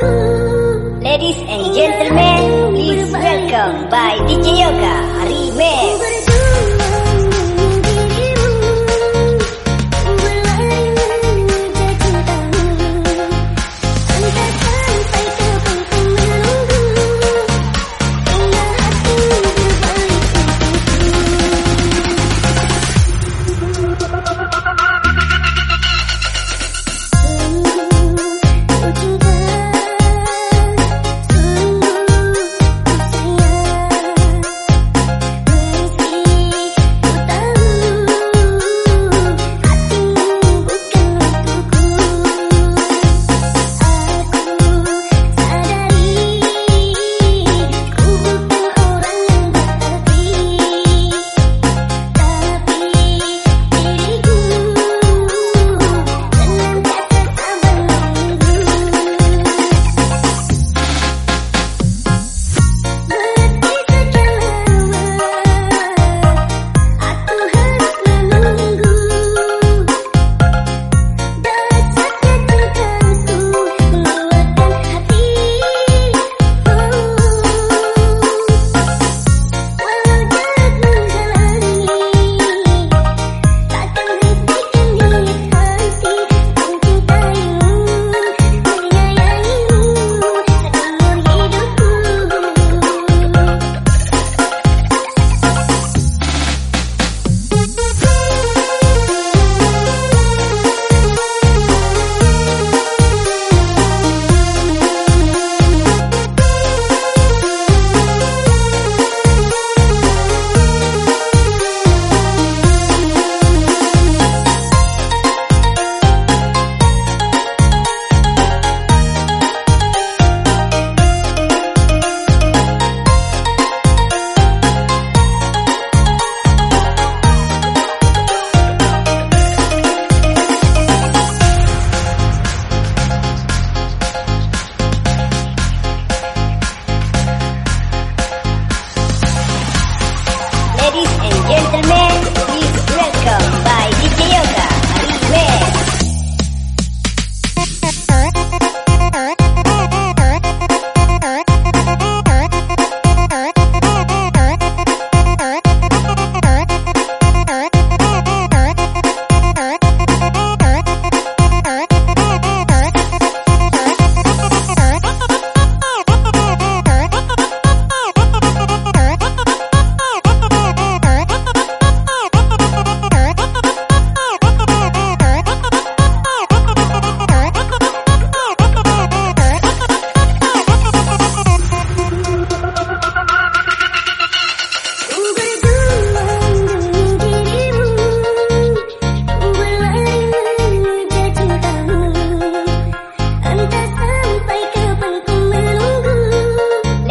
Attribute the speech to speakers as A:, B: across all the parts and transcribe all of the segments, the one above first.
A: Ladies and gentlemen, please welcome by DJ Yoga.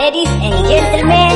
A: Ladies and gentlemen